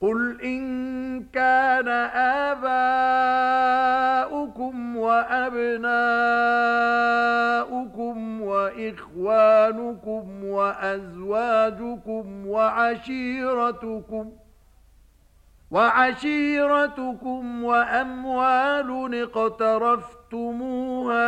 قل إن كان آباؤكم وأبناؤكم وإخوانكم وأزواجكم وعشيرتكم وعشيرتكم وأموال اقترفتموها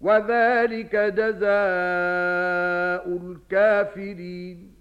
وذلك جزاء الكافرين